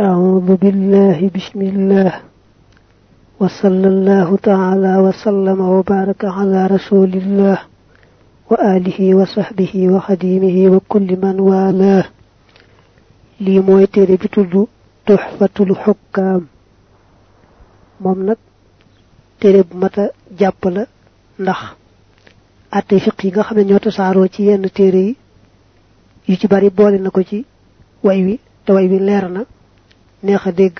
أعوذ بالله بسم الله. وصلى الله تعالى وسلم وبارك على رسول الله وآله وصحبه وخديمه وكل من والاه. لي موي تيري بي تودو تحفة الحكام موم نك تيري fiq yi nga xamne ñoo tasaaroo ci yenn téere yi yu ci bari boole na ko ci way wi te way wi leer na. Neex a dégg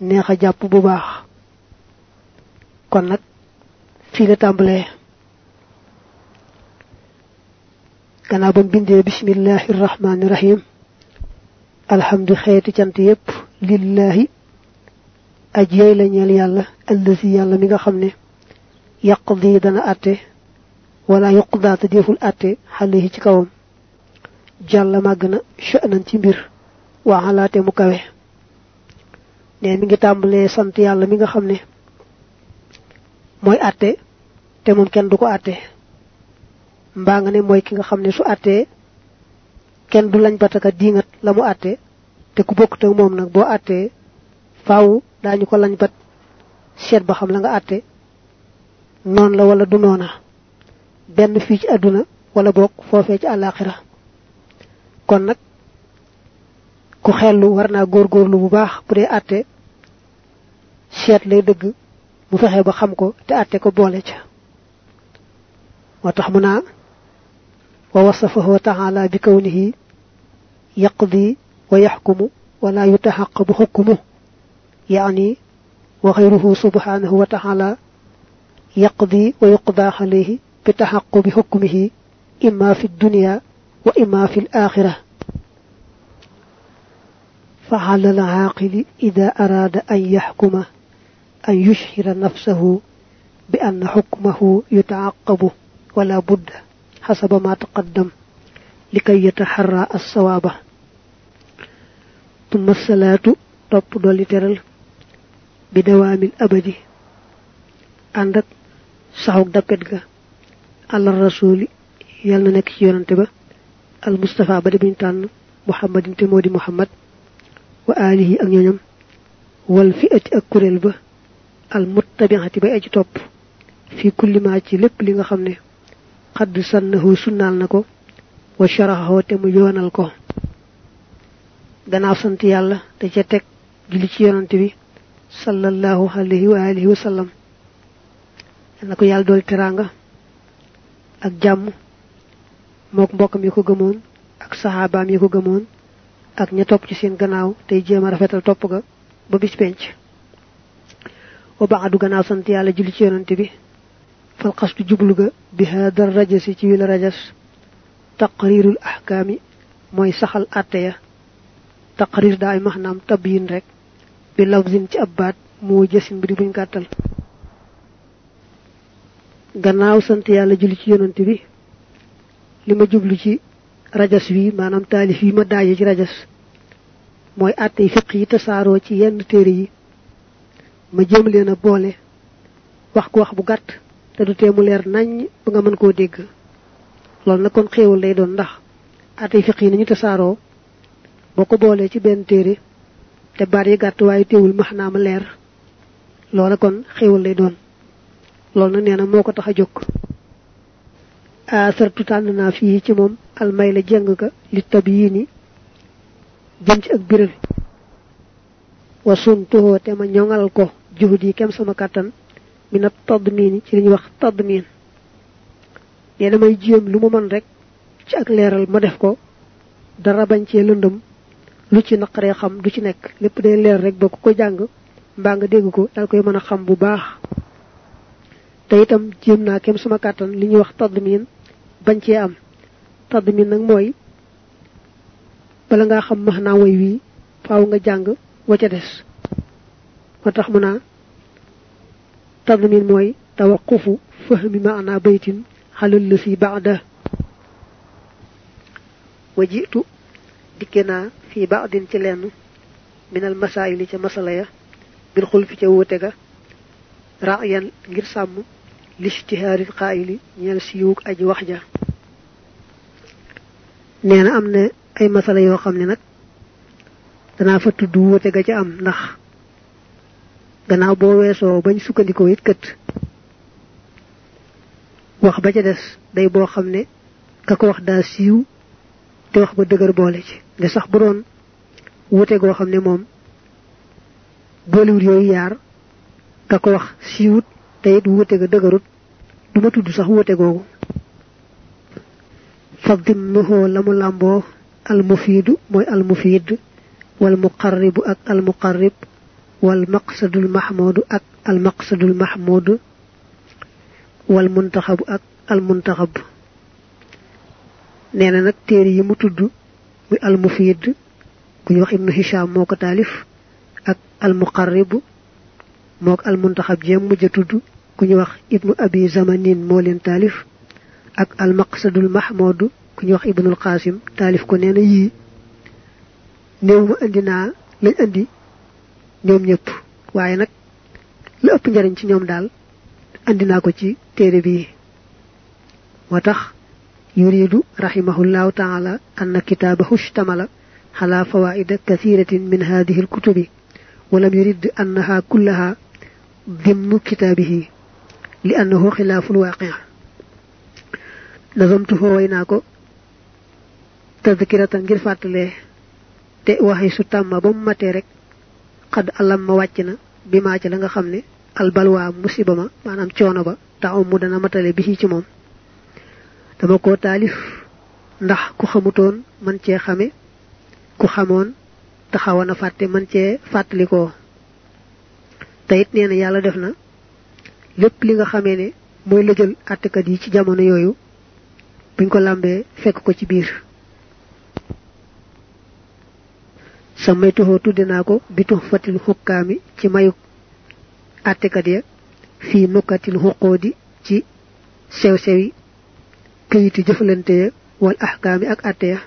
neex a jàpp bu baax. Kon nag fii la tàmbalee. Gannaaw ba bindee bismillahi rahmaani rahim alhamdu xeeti cant yépp lillahi aj yey la ñeel yàlla allasi yàlla mi nga xam ne yaqdi dana atte wala yuqdaa te deful atte xale ci kawam. Jàlla màgg na sha'nan ci mbir waa mu kawe ne mi ngi tàmbalee sant yàlla mi nga xam ne mooy atte te moom kenn du ko nga ne mooy ki nga xam ne su attee kenn du lañ bataka diingat la mu atte te ku bokkut ak moom nag boo attee faaw daañu ko lañ bat seet ba xam la nga atte noon la wala du noona. Benn fii ci àdduna wala bokk foofee ci àllaaxira. Kon nag ku xellu war naa góorgóorlu bu baax bu dee àtte seet lay dëgg mu fexe ba xam ko te àtte ko boole ca moo tax mu naa wa wasafahu taala bi kawnihi yaqdi wa yaxkumu wala yutaxaqabu xukmu yaani wa xayruhu subhanahu wa taala alayhi bi taxaqubi xukmihi imma fi dunya wa imma fi al-akhirah فعلى العاقل إذا أراد أن يحكم أن يشهر نفسه بأن حكمه يتعقب ولا بد حسب ما تقدم لكي يتحرى الصواب. ثم الصلاة تبدو لترل بدوام الأبد. عندك سعوك دبتك على الرسول يلنا نكشيرا المصطفى بدبين تان محمد تمودي محمد. Wa alihi ak ñoñam wal fi'ati ak kurel ba al muttabi'ati bay aji top fi kulli ma ci lepp li nga xamne qad sannahu sunnal nako wa sharahu te mu yonal ko. Gannaaw sant yàlla te ca teg julli ci yonante bi sallallahu alayhi wa alihi wa sallam. Teranga ak jàmm mook mbokkam yi ko ak saxaabaam yi ko ak ña topp ci seen gannaaw tey jéem a rafetal topp ga ba bis penc. Wa baadu gannaaw sant yàlla julli ci yonante bi. Fal xastu jublu ga bi hada rajasi ci wila rajas. Taqrirul ahkaami mooy saxal atte ya. Taqrir daay maanaam tabyin rek bi lafzin ci ab baat moo bi di buñ gannaaw sant yàlla julli ci yonante bi li ma jublu ci rajas wi maanaam taalif yi ma daaje ci rajas. Mooy àtte fiq yi tasaaroo ci yenn téere yi. Ma jëm leen a boole. Wax ko wax bu gàtt te du tee mu leer nañ ba nga mën koo dégg. Loolu nag kon xéewal lay doon ndax àtte fiq yi nañu tasaaroo boo ko boolee ci benn téere te baat yi gàtt waaye teewul max naa ma leer. Kon xéewal lay doon. Loolu nag nee na moo ko tax a jóg asartu tànn naa fii ci moom almay la jëng ka li tab yii ni jëm ci ak biral. Wa te ma ñoŋal ko juhud yi kem sama kàttan mi na todd miin ci li ñuy wax todd miin ne damay jéem lu ma rek ci ak leeral ma def ko. Dara bañ cee lëndëm lu ci naqaree xam du ci nekk. Lépp day leer rek ba ku ko jàng mbaa nga dégg ko dal koy mën xam bu baax. Te itam jéem naa kem sama kàttan li ñuy wax todd miin bañ am. Todd miin nag mooy bala nga xam maxna way wi faaw nga jàng wa ca des. Moo tax mu tawaqufu fahmi maana baytin xalal la si baada wa jitu dikke baadin ci lenn minal masaayili ca masala ya bil xulfi ca wóote ga ngir listihaaril qaayili ñeel siiwug aji wax ja nee na am na ay masala yoo xam ne nag danaa fa tudd wuute ga ca am ndax gannaaw boo weesoo bañ sukkandikoo it kët wax ba day boo xam ne ka ko wax daa siiw te wax ba dëgër boole ci ne sax bu doon wuute goo xam ne te it wuute ga dëgërut du ma tudd sax wuute googu. Fadimnuhoo la mu làmboo almufiidu mooy almufiid wal muqarribu ak almuqarrib wal maqsadul mahmudu ak almaqsadul mahmud wal muntaxabu ak almuntaxab. Nee na nag téere yi mu tudd muy almufiid ku ñu wax ibnu hisham moo ko taalif ak almuqarrib mook almuntaxab jéem mujj tudd ku ñu wax ibnu abi zamanin moo leen taalif ak almaqsadul mahmud ku ñu wax ibnul qasim taalif ko nee na yii néew ma indi naa lañ indi ñoom ñëpp waaye nag la ëpp njariñ ci ñoom daal andi naa ko ci téere bi moo tax yuridu rahimahullahu taala anna kitaabahu ishtamala على فوائد كثيرة من هذه الكتب ولم يرد أنها كلها ضمن كتابه لأنه خلاف الواقع نظمته ويناكو تذكرة غير فاتله te waxi su tàmma ba mu matee rek xad alam ma wàcc na bi maa ci la nga xam ne albalwa musiba ma maanaam coono ba taxaw mu dana matale bi ci moom dama ko taalif ndax ku xamutoon man cee xame ku xamoon taxawoon a fàtte man cee fàttalikoo te it nee na yàlla def na lépp li nga xamee ne mooy lëjal àttekat yi ci jamono yooyu buñ ko làmbee fekk ko ci biir. Samaytuhoo tudde naa ko bitu fatil xukkaami ci mayu àttekat ya ci sew-sewi këyiti jëfalante ya wal ahkaami ak àtte ya.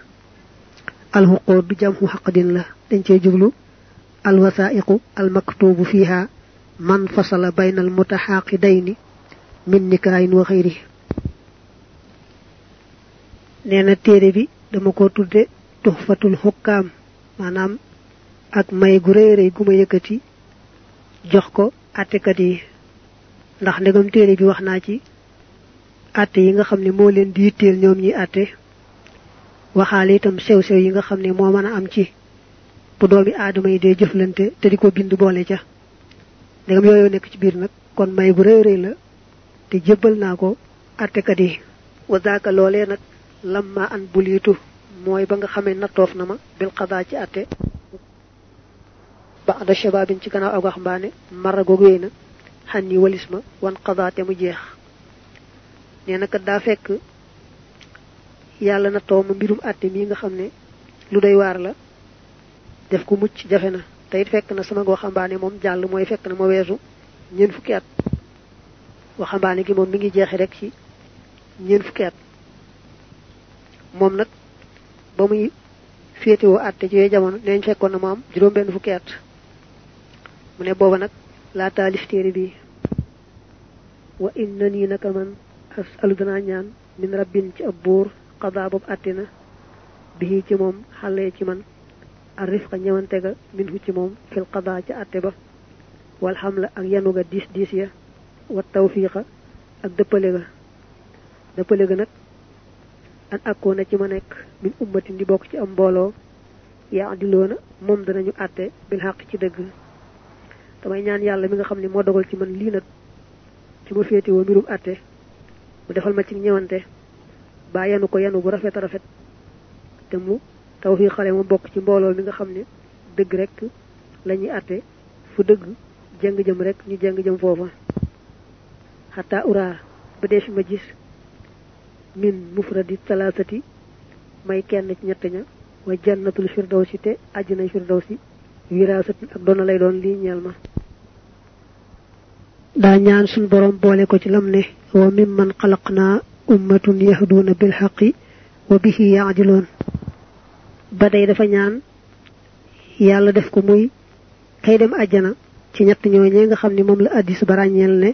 Alxuqood jamhu xaqdin la dañ cee jublu alwasaiqu almaktubu fiha man fasala bayna almutaxaqidayni min nikaayin wa xayri nee na téere bi dama ko tudde tuxfatul xukkaam maanaam ak may gu rëy rëy gu ma yëkkati jox ko àttekat yi. Ndax ndegam téere bi wax naa ci àtte yi nga xam ne moo leen di yitteel ñoom ñi àtte waxaale itam sew-sew yi nga xam ne moo mën a am ci bu doomi aadama yi dee jëflante te di ko bind boole ca. ndegam yooyu nekk ci biir nag kon may bu rëy rëy la te jébbal naa ko àttekat yi. Wa zaaka loolee nag lamma an buliitu mooy ba nga xamee nattoof na ma bil xadaa ci àtte ba da shabaabin ci gannaaw ak wax mbaane mara goog wéy na xan walis ma wan xadaa te mu jeex. Nee na kat daa fekk yàlla na too ma mbirum àtte mii nga xam ne lu doy waar la def ko mucc jafe na te it fekk na sama waxambaane moom jàll mooy fekk na ma weesu ñeen fukki at waxambaane gi moom mi ngi jeexe rek ci ñeen fukki at moom nag ba muy féetewoo àtte ci yooyu jamono neeñ fekkoon na ma am juróom benn fukki at mu ne booba nag laa taalif téere bi wa inna nii naka man asalu danaa ñaan min rabbin ci ab buur qadaa boobu àtte na bii ci moom xale ci man ar rifqa ñëwante ga min hu ci moom fil qadaa ca àtte ba. wal xamla ak yanu ga diis diis ya wa tawfiqa ak dëppale ga. ga an akkoo na ci ma nekk min ummatin di bokk ci am mbooloo yaa diloona moom danañu àtte bil xaq ci dëgg. damay ñaan yàlla mi nga xam ne moo dogal ci man lii nag ci ma àtte mu defal ma ci ñëwante ba yanu ko yanu bu rafet rafet te mu taw fii xale mu bokk ci mbooloo mi nga xam ne dëgg rek la àtte fu dëgg jëng jëm rek ñu jëng jëm foofa. Xataa ura ba ma gis min mufradi talaasati may kenn ci ñett ña wa jannatul firdawsi te àjjana firdawsi wiraasatin ak doona lay doon lii ñeel ma. Daa ñaan suñ borom boole ko ci lam ne wa mimman xalaqnaa ummatun yahduuna bil xaqi wa bihi yaadiloon ba day dafa ñaan yàlla def ko muy kay dem àjjana ci ñett ñooñee nga xam ne moom la addis ba ràññeel ne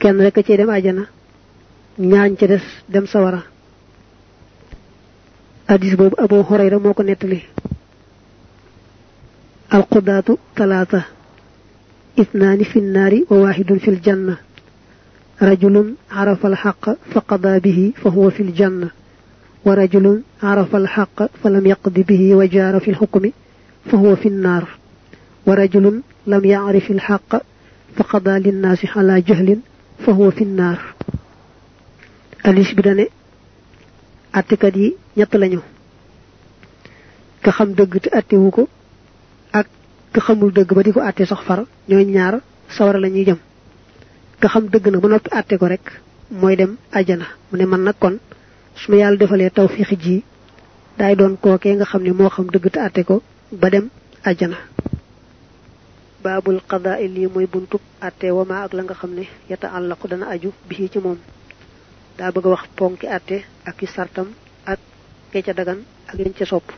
kenn rek cay dem àjjana ñaañ ca des dem sawara addis boobu Abu Hurayra moo ko nettali القضاة ثلاثة اثنان في النار وواحد في الجنة رجل عرف الحق فقضى به فهو في الجنة ورجل عرف الحق فلم يقض به وجار في الحكم فهو في النار ورجل لم يعرف الحق فقضى للناس على جهل فهو في النار alis bi dane attikat yi ñett lañu ka xam dëgg te attewu ko ak ka xamul dëgg ba di ko atte sax far ñooy ñaar sawara la ñuy jëm ka xam dëgg nag ba noppi atte ko rek mooy dem ajana mu ne man nag kon su ma yàlla defalee tawfiix ji daay doon kookee nga xam ne moo xam dëgg te atte ko ba dem ajana babul qada'i li moy buntu atte wama ak la nga xamne yata allaq dana aju bi ci mom da bëgg wax ponki atte ak sartam ak ke ca dagan ak liñ ca sopp.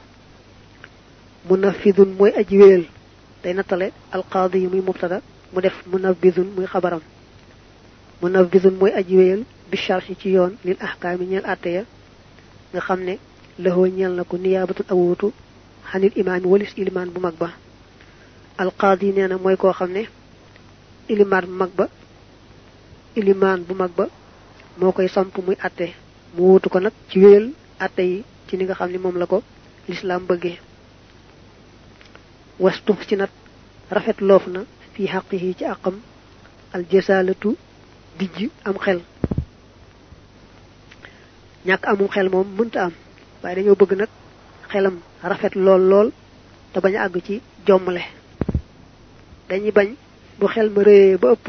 Munafidun moy aji weel day natale al qadi muy mubtada mu def munafidun muy khabaram munafidun moy aji weel bi sharhi ci yoon lil ahkami ñeel atte ya nga xamne lahu ñeel nako niyabatu awutu hanil imam walis iliman bu mag ba. alqaadi nee na mooy koo xam ne ilimaan bu ilimaan bu mag ba moo koy samp muy atte. mu wutu ko nag ci wéyal atte yi ci ni nga xam ne moom la ko lislaam bëggee. wastu ci nat rafet loof na fi xaqihi ci àqam. aljasalatu dijj am xel ñàkk amum xel mënta am. Waaye dañoo bëgg nag xelam rafet lool lool te bañ a àgg ci jommale. Dañuy bañ bu xel ma réyee ba ëpp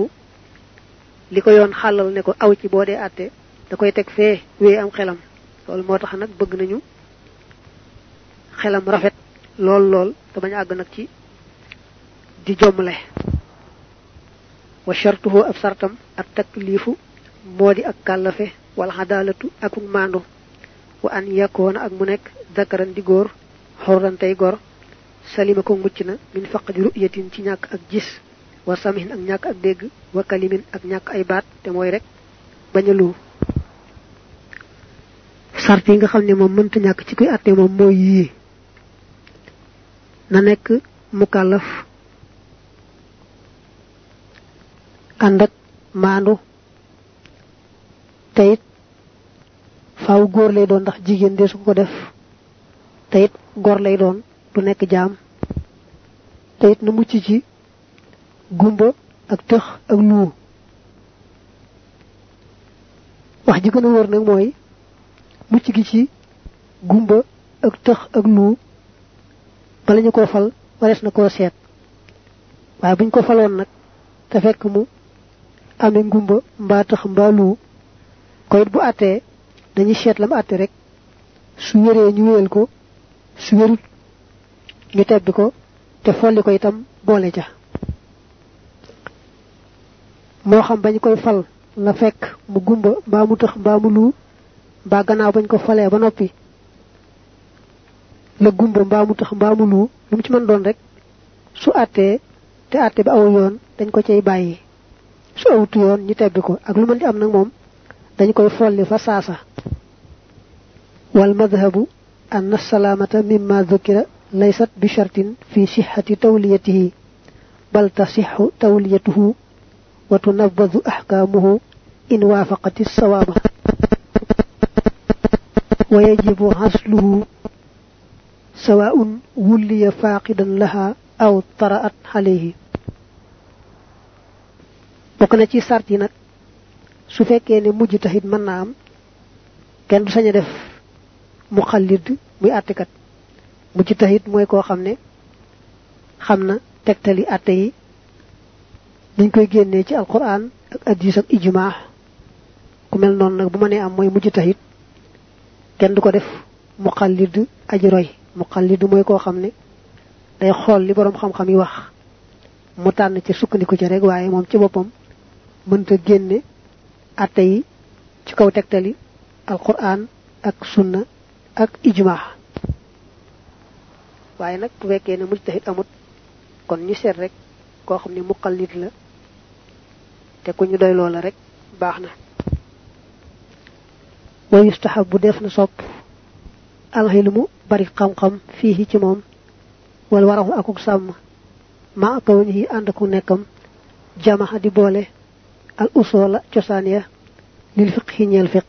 li ko yoon xàllal ne ko aw ci boo dee àtte da koy teg fee wéy am xelam. Loolu moo tax nag bëgg nañu xelam rafet lool lool te bañ àgg nag ci di jommle wa shartuhu ab sartam ak taklifu moo di ak wala xadaalatu ak maandu wa an yakkoona ak mu nekk dakaran di góor xorran tey gor salima ko mucc na min faqdi ru'yatin ci ak gis wa samihin ak ñàkk ak dégg wa kalimin ak ñàkk ay baat te mooy rek bañ a lu sart yi nga xam ne moom mënta ñàkk ci teyit faaw góor lay doon ndax jigéen desu ko def. Teyit gor lay doon du nekk jaam. Te it na mucc ci gumba ak tëx ak luu. Wax ji gën a wër nag mooy mucc gi ci gumba ak tëx ak luu bala ñu ko fal warees na koo seet. Waaye buñ ko faloon nag te fekk mu amee ngumba mbaa tëx mbaa luu ko it bu àttee dañuy seet lam àtte rek su wéree ñu wéyal ko su wérut ñu tebbi ko te folli ko itam boole ja moo xam bañ koy fal la fekk mu gumba mbaa mu tëx mbaa mu lu mbaa gannaaw bañ ko falee ba noppi la gumba mbaa mu tëx mbaa mu lu mu ci mën doon rek su àttee te àtte ba aw yoon dañ ko cay bàyyi. Su awutu yoon ñu tebbi ko ak lu mën di am nag moom dañ koy folli fa saasa wal madhabu anna salamata mimma dhukira laysat bi shartin fi sihhati tawliyatihi bal tasihhu tawliyatuhu wa tunabbadhu ahkamuhu in wafaqat as-sawaba wa yajibu hasluhu سواء ولي فاقدا لها أو طرأت عليه bokk na ci sart yi nag su fekkee ne mujj taxit mën na am kenn du sañ a def muqallid muy kat mu ci tahit moy ko xamne xamna tektali atte yi dañ koy génné ci alquran ak hadith ak ijma ku mel non nak bu ma am moy mujj tahit kenn du ko def muqallid aji roy. Muqallid moy ko xamne day xol li borom xam-xam yi wax. Mu tan ci sukkandiku ci rek waye mom ci boppam mënta génne atte yi ci kaw tektali alquran ak sunna ak ijma. Waaye nag bu fekkee ne mujtahid amut kon ñu seet rek koo xam ne muqallid la te ku ñu doy loola rek baax na. Wa yustahab bu def na sopp alxilmu bari xam-xam fii ci moom wal waraxu akuk sàmm ma kawnihi ànd ku nekkam jamaxa di boole al usola cosaan ya lil fiqhi ñeel fiq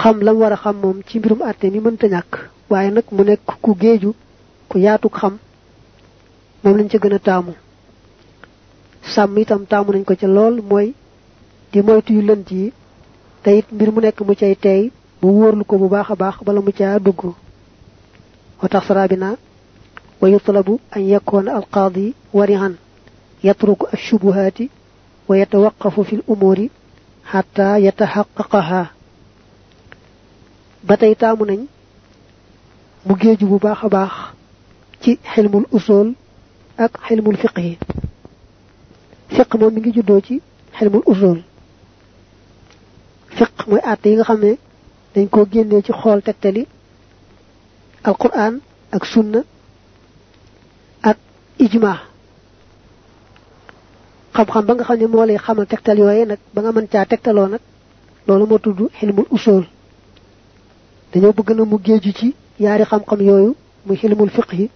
xam lam war a xam moom ci mbirum àtte mi mënta ñàkk waaye nag mu nekk ku géeju ku yaatu ko ca lool mooy di moytu yu lënt yi te it mbir mu nekk mu cay teey mu wóorlu ko bu baax a baax bala mu caa dugg. Wa warihan يترك الشبهات ويتوقف في الأمور حتى يتحققها. باتاي تامو نان مو گيجو بو باخا باخ تي حلم الاصول اك حلم الفقه فقه مو ميغي جودو تي حلم الاصول فقه مو ات خامي دنج كو گيني تي خول تكتلي القران اك سنه اك اجماع xam-xam ba nga xam ne moo lay xamal tegtal yooye nag ba nga mën caa tegtaloo nag loolu moo tudd xilmul usul dañoo bëgg na mu géeju ci yaari xam-xam yooyu muy xilmul fiq yi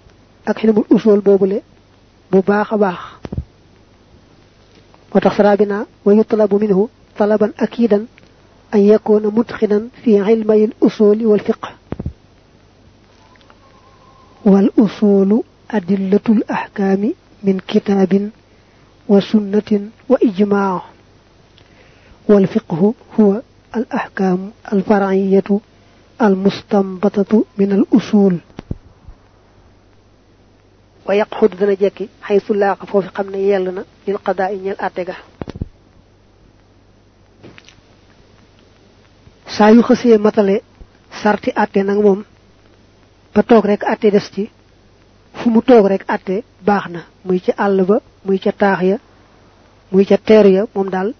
ak xilmul usul boobule bu baax a baax moo tax sarabina wa yutlabu minhu talaban akidan an yakuna mutxinan fi ilmay al usuli wal fiq wal usulu adillatul ahkami min kitabin وسنة وإجماع. والفقه هو الأحكام الفرعية المستنبطة من الأصول. ويقحد ذنجك حيث حيث لاق في قمنا يلنا للقضاء نيل سايو خسي مطلع سارتي matale نغموم atte ريك moom دستي. Fu mu toog rek àtte baax na. Muy ca àll ba muy ca taax ya muy ca teer ya moom daal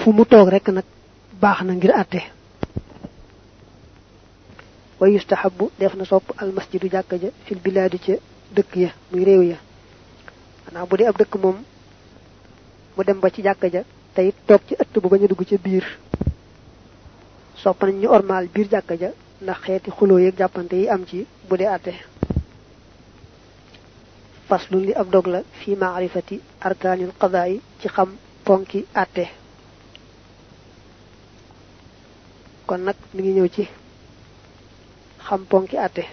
fu mu toog rek nag baax na ngir àtte wa yustahabu def na sopp almasjidu jàkka ja fil bilaadi ca dëkk ya muy réew ya. Xanaa bu dee ab dëkk moom mu dem ba ci jàkka ja te it toog ci ëtt bu bañ a dugg ca sopp nañ ñu ormaal biir ja ndax xeeti xuloo yeeg jàppante yi am ci bu dee àtte faslu li ab dog la fi maarifati arkaanil qadaa yi ci xam ponki àtte kon nag mi ngi ñëw ci xam ponki àtte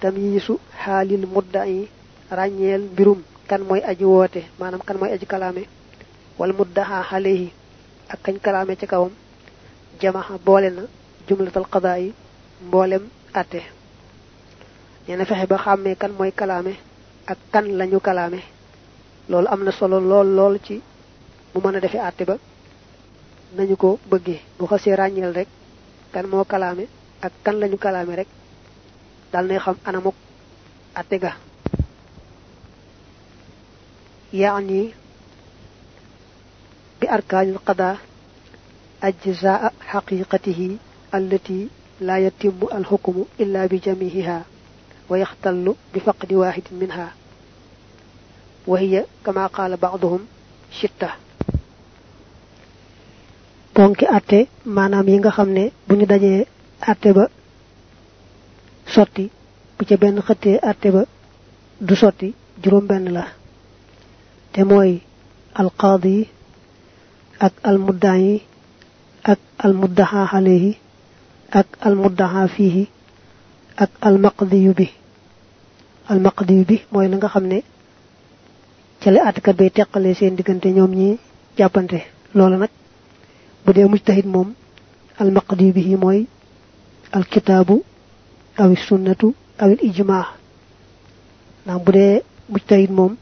tamyisu xaalil mudda yi ràññeel kan mooy aji maanaam kan mooy aji kalaame. Wala muddaha alayhi ak kañ kalaame ci kawam. Jamaxa boole na jumlatal qadaa yi mboolem nee na fexe ba xàmmee kan mooy kalaame ak kan lañu kalaame. Loolu am na solo lool lool ci mu mën a defee àtte ba. Nañu ko bëggee. Bu xasee ràññeel rek kan moo kalaame ak kan lañu kalaame rek dal nay xam anamuk àtte ga. Yaani bi arkaanil qadaa ajzaa xaqiqatihi allati la yatimu alxukmu illa ويختل بفقد واحد منها. وهي كما قال بعضهم شتة. دونك اتي مانام ييغا خامني بوني داجي اتي با سوتي بيتي بن ختي اتي با دو سوتي جوروم بن لا تي موي القاضي اك المدعي اك المدعى عليه اك المدعى فيه ak almaqdiyu bi. Almaqdiyu bi mooy la nga xam ne ca la àttekat bay teqale seen diggante ñoom ñi jàppante. Loola nag bu dee mujtahid moom almaqdiyu bi mooy alkitaabu awi sunnatu awil ijmaa ndax bu dee mujtahid moom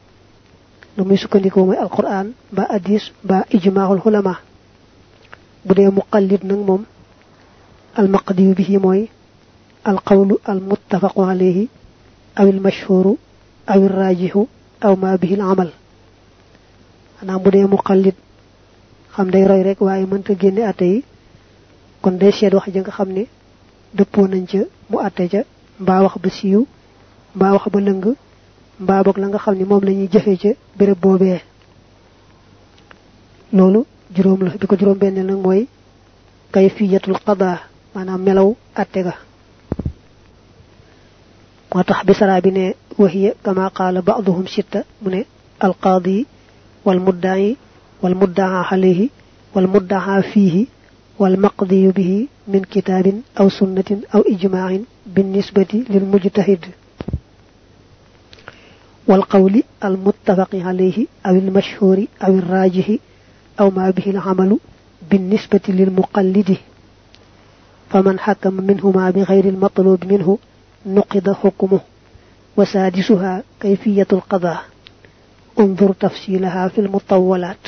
lu muy sukkandikoo mooy alquran ba hadis ba ijmaahul xulama bu dee muqallid nag moom almaqdiyu bihi mooy almuttafaqu alayhi aw almashhuru aw alrajihu aw ma bihi alamal xanaa bu dee muqallid xam day roy rek waaye mënta génne atte yi kon day seet wax ja nga xam ne dëppoo nañ ca mu atte ca mbaa wax ba siiw mbaa wax ba lëng mbaa boog la nga xam ne moom la ñuy jëfee ca béréb boobee loolu juróom la bi ko juróom benn nag mooy kayfiyatul qadaa maanaam melaw atte ga motax bisara bi ne wahiya kama qala ba'dhum shitta mune al qadi wal mudda'i wal mudda'a alayhi wal mudda'a fihi wal maqdi bihi min kitabin aw sunnatin aw ijma'in bin nisbati lil mujtahid wal qawli al muttafaqi alayhi aw al mashhuri aw al rajihi aw ma bihi al amalu bin nisbati lil muqallidi فمن حكم منهما بغير المطلوب منه نقض حكمه وسادسها كيفية القضاء. انظر تفصيلها في المطولات.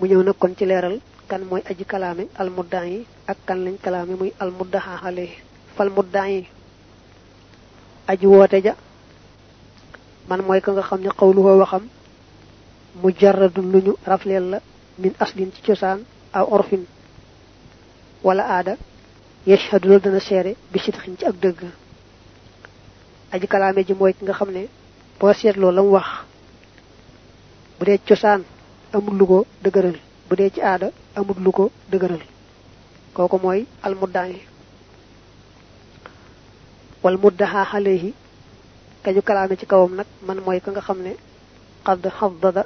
مجونا كنت ليرال كان موي أجي كلامي المدعي أك لن كلامي موي المدعي عليه فالمدعي أجي واتجا من موي كنغا خمني قوله وخم مجرد لنو رفلي الله من أصل تشسان أو أرفين ولا آدك yashhadu loolu dana seere bi sidxin ci ak dëgg aji kalaame ji mooy ki nga xam ne boo seetloo la mu wax bu dee cosaan amul lu ko dëgëral bu dee ci aada amul lu ko dëgëral kooku mooy almuddaay wal muddaha alayhi kañu kalaame ci kawam nag man mooy ka nga xam ne xadd xaddada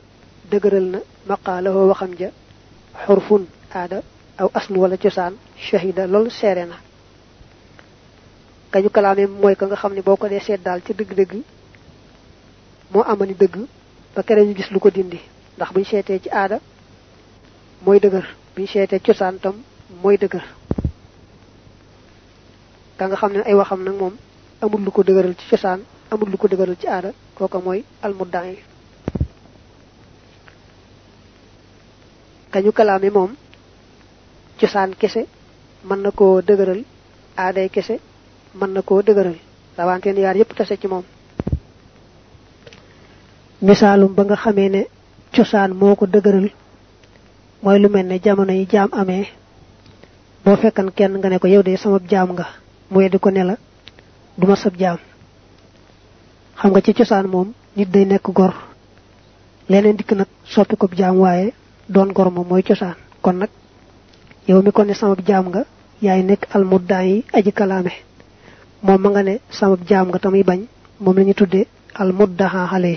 dëgëral na maqaalahoo waxam ja xurfun aada aw aslu wala cosaan shahida loolu seere na. Kañu kalaame mooy ka nga xam ne boo ko dee seet daal ci dëgg-dëgg moo amani dëgg ba kere ñu gis lu ko dindi. Ndax buñ seetee ci aada mooy dëgër. Buñ seetee cosaan tam mooy dëgër. Ka nga xam ne ay waxam nag moom amul lu ko dëgëral ci cosaan amul lu ko dëgëral ci aada kooka mooy almuddaay kañu kalaame moom cosaan kese mën na koo dëgëral aaday kese mën na koo dëgëral. Rawanteen yaar yépp tase ci moom. Misaalum ba nga xamee ne cosaan moo ko dëgëral mooy lu mel ne jamono yi jaam amee. Boo fekkan kenn nga ne ko yow de sama jaam nga mu weddi ko ne la duma sab jaam. Xam nga ci cosaan moom nit day nekk gor. Leneen dikk nag soppi ko jaam waaye doon gor moom mooy cosaan. Kon nag yow mi ko ne sama jaam nga yaay nekk almuddaan yi aji kalaame. Moom ma nga ne sama jaam nga tamuy bañ moom la ñu tuddee almuddaha xale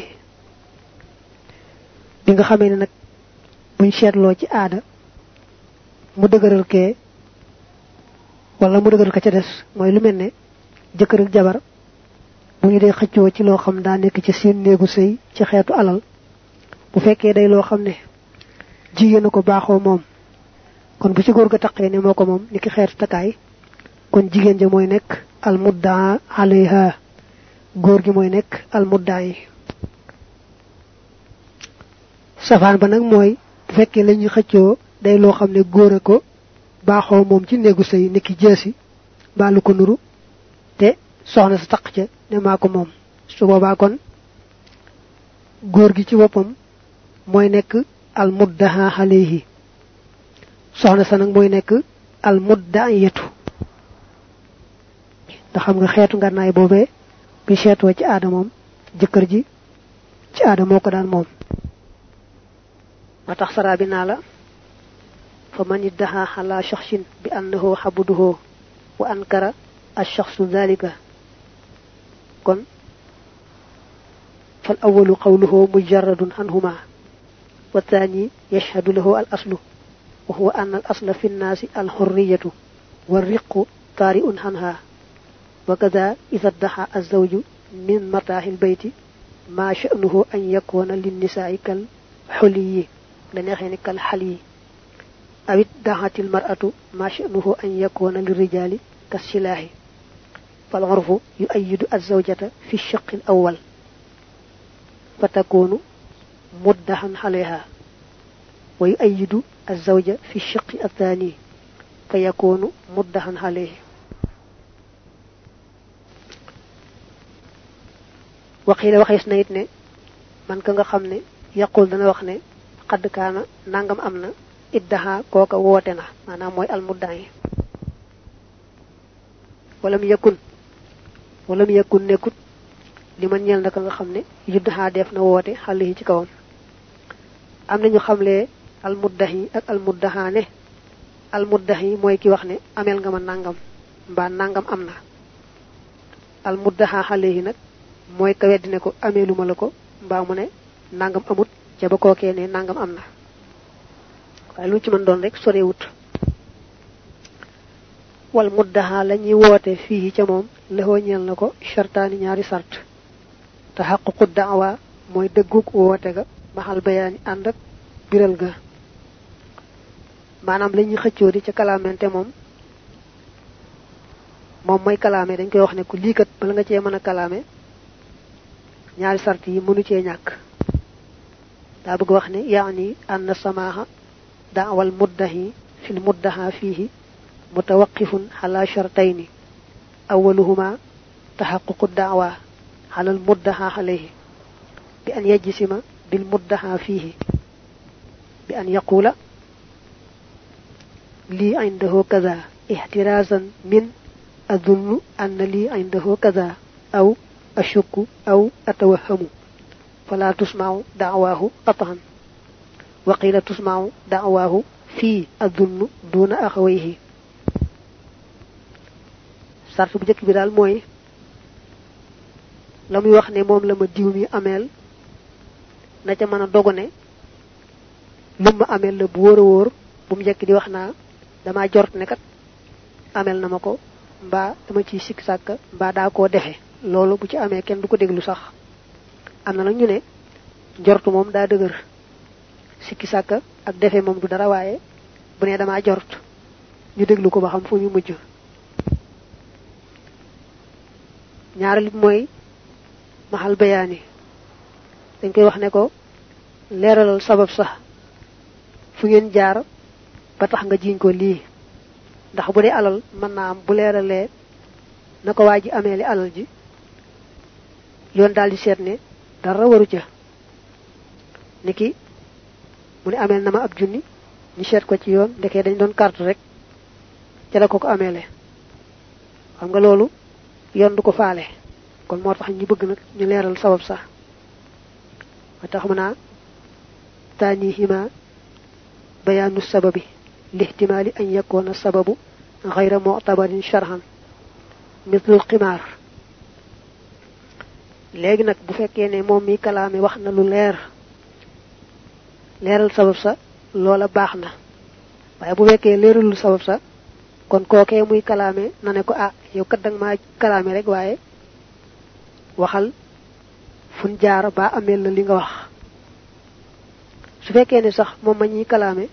bi nga xamee ne nag buñ seetloo ci aada mu dëgëral kee wala mu dëgëral ka ca des mooy lu ne ak jabar bu ñu xëccoo ci loo xam daa nekk ci seen néegu sëy ci xeetu alal bu fekkee day loo xam ne jigéen ko kon bu ci góor ga taqee ne moo ko moom ni ki xeetu takkaay kon jigéen ja mooy nekk al muddaa alayha. Góor gi mooy nekk al muddaa yi safaan ba nag mooy bu fekkee la xëccoo day loo xam ne ko baaxoo moom ci néegu sëy ni ki ko nuru te soxna sa taq ca ne maa ko moom. Su boobaa kon góor gi ci boppam mooy nekk al muddaha alayhi soxna sa nag mooy nekk al muddaiyatu ndax xam nga xeetu ngànnaay boobee bi seetoo ci aada moom jëkkër ji ci aada moo ko daan moom ma tax saraa bi naa la fa man iddaha ala shaxsin bi annahu xabuduhu wa ankara alshaxsu dalika kon fal awalu qawluhu mujarradun anhuma wa thani yashhadu lahu al وهو أن الأصل في الناس الحرية والرق طارئ عنها. وكذا إذا ادعى الزوج من متاع البيت ما شأنه أن يكون للنساء كالحلي لنخين كالحلي. أو ادعت المرأة ما شأنه أن يكون للرجال كالسلاح. فالعرف يؤيد الزوجة في الشق الأول فتكون مدحا عليها. ويؤيد الزوج في الشق الثاني فيكون مدحا عليه وقيل وخيس نيت ne man ka nga xam ne yaqul dana wax ne xadd kaana nangam am na iddaha kooka woote na maanaam mooy almuddan yi walam yakun walam yakun nekkut li man ñeel na ka nga xam ne yuddaha def na woote xale yi ci kawam am nañu xamlee almuddahi ak almuddaha ne almuddahi mooy ki wax ne ameel nga ma nangam mbaa nangam am na. Al muddaha alayhi nak moy ka ko ameeluma la ko mu ne nangam amut ca ba kookee ne nangam am na. Waaye lu ci doon rek sorewut. Wal muddaha la ñuy woote fii ca moom lëxoo ñeel na ko shartaani ñaari sart. Taxaququ da'wa mooy dëgguk woote ga maxal bayaani ànd ak biral ga maanaam la ñuy xëccoo di ca kalaamente moom moom mooy kalaame dañ koy wax ne ku lii kat bala nga cee mën a kalaame ñaari sart yi mënu cee ñàkk daa bëgg wax ne yaani ann samaaha da'wal muddahi fil muddaha fihi mutawaqqifun ala shartayni awwaluhuma تحقق الدعوة على المدها عليه بأن يجسم بالمدها فيه بأن يقول لي عنده كذا احترازا من أظن أن لي عنده كذا أو أشك أو أتوهم فلا تسمع دعواه قطعا وقيل تسمع دعواه في أظن دون أخويه sartu bu jëkk bi daal mooy la muy wax ne moom la ma diw mi ameel na ca mën a dogu ne lu ma ameel la bu wóor a wóor bu mu njëkk di wax naa dama jort ne kat amel na ma ko mbaa dama ciy sikk sàkk mbaa daa koo defe loolu bu ci amee kenn du ko sax. Am na nag ñu ne njort moom daa dëgër. Sikki sàkk ak defe moom du dara waaye bu ne dama jort ñu déglu ko ba xam fu ñu mujj. Ñaareel bi mooy maxal bayaani. Dañ koy wax ne ko leeralal sabab sax. Fu ngeen jaar ba tax nga jiñ ko ndax bu dee alal mën naa am bu leeralee na ko waa ji amee li alal ji yoon daal di seet ne dara waru ca. Niki mu ne ameel na ma ab junni ñu seet ko ci yoon ndekee dañ doon carte rek ca la ko ko ameele. Xam nga loolu yoon du ko faale. Kon moo tax ñu bëgg nag ñu leeral sabab sax. Ma tax mu naa taanihima bayaanu sababi لاحتمال أن يكون السبب غير معتبر شرعا مثل القمار wax na lu leer leeral sabab sa loola baax na waaye bu fekkee leeralul sabab sa kon kookee muy kalaame na ne ko ah yow kat dang maa kalaame rek waaye waxal fun jaar ba amel la li nga wax su fekkee ne sax moom ma ñuy kalaame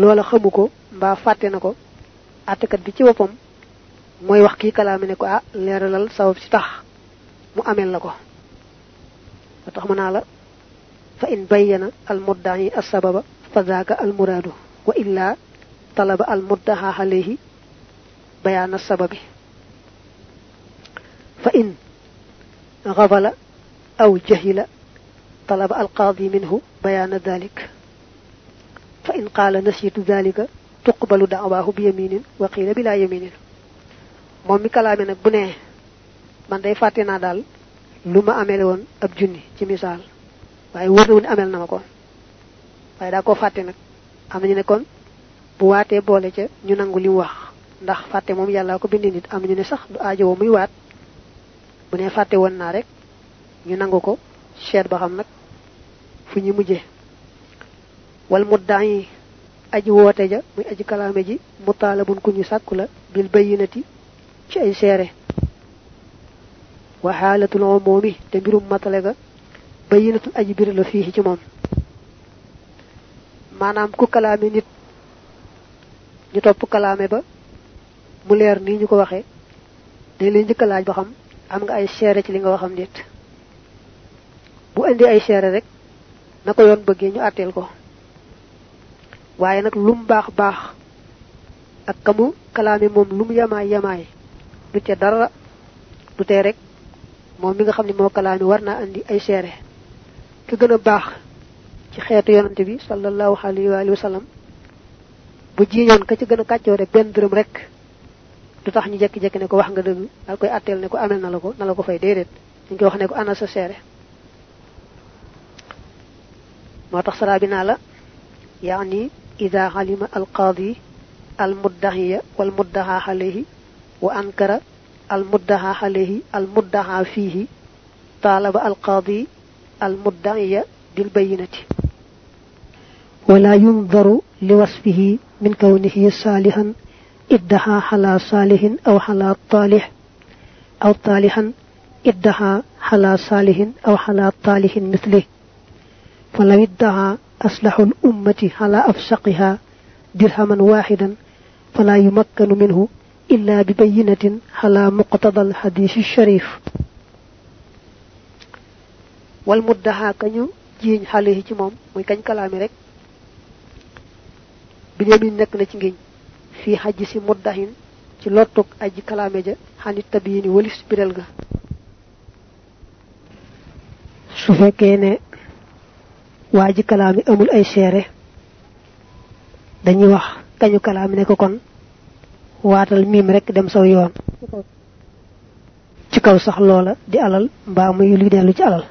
loola xamu ko mbaa fàtte na ko àttekat bi ci boppam mooy wax kii kalaame ne ko ah leeralal sabab si tax mu amel la ko ba tax naa la fa in bayyana al mudda'i as sababa fa zaaka al muraadu wa illa talaba al muddaha alayhi bayaan as sababi fa in غفل أو جهل طلب القاضي منه بيان ذلك man qala nasitu zalika tuqbalu da'wahu bi yaminin wa qila bila yaminin mom mi kalamé nak bu né man day faté na dal luma amélé won ab junni ci misal waye wërru won amél na mako waye da ko faté nak am ñu né kon bu waté bolé ci ñu nangu li wax ndax faté mom yalla ko bind nit am ñu né sax du aajo muy waat. bu né faté won na rek ñu nangu ko xéet ba xam nak fu mujjé wal mudda'i aji woote ja muy aji kalaame ji mutalabun ku ñu sàkku la bil bayyinati ci ay seere. Wa xaalatul umumi te mbirum matale ga bayyinatul aji bir la fii ci moom. Maanaam ku kalaame nit ñu topp kalaame ba mu leer nii ñu ko waxee dañ njëkk laaj ba xam am nga ay seere ci li nga waxam nit bu indi ay seere rek na ko yoon bëggee ñu àtteel ko waaye nag lum baax baax ak kamu kalaame moom lum yamaay yamaay du ca dara du tee rek moom mi nga xam ne moo kalaame war naa andi ay seere. Ki gën a baax ci xeetu yonante bi sallallahu alayhi wa sallam bu jiiñoon ka ci gën a kàccoore benn dërëm rek du tax ñu jekki-jekki ne ko wax nga dëgg dal koy atteel ne ko amel na la ko na la ko fay déedéet. Ñu koy wax ne ko ana sa seere. Moo tax saraa bi naa la ida alima alqaadi almuddahiya walmuddaha alayhi wa ankara المدعى عليه المدعى فيه طالب القاضي المدعي بالبينة. ولا ينظر لوصفه من كونه صالحا ادعى على صالح أو على طالح أو طالحا ادعى على صالح أو على طالح مثله. فلو ادعى أصلح الأمة على أفسقها درهما واحدا فلا يمكن منه إلا ببينة على مقتضى الحديث الشريف. والمدها كنيو جين حاله جموم موي كان كلامي رك. بني مين نك نتي في حديث مدهين تي لوتوك أجي كلامي جا حاني تبيني وليس بيرلغا su waa ji kalaami amul ay seere. Dañuy wax kañu kalaami ne ko kon waatal miim rek dem saw yoon. Ci kaw sax loola di alal mbaa muy lu dellu ci alal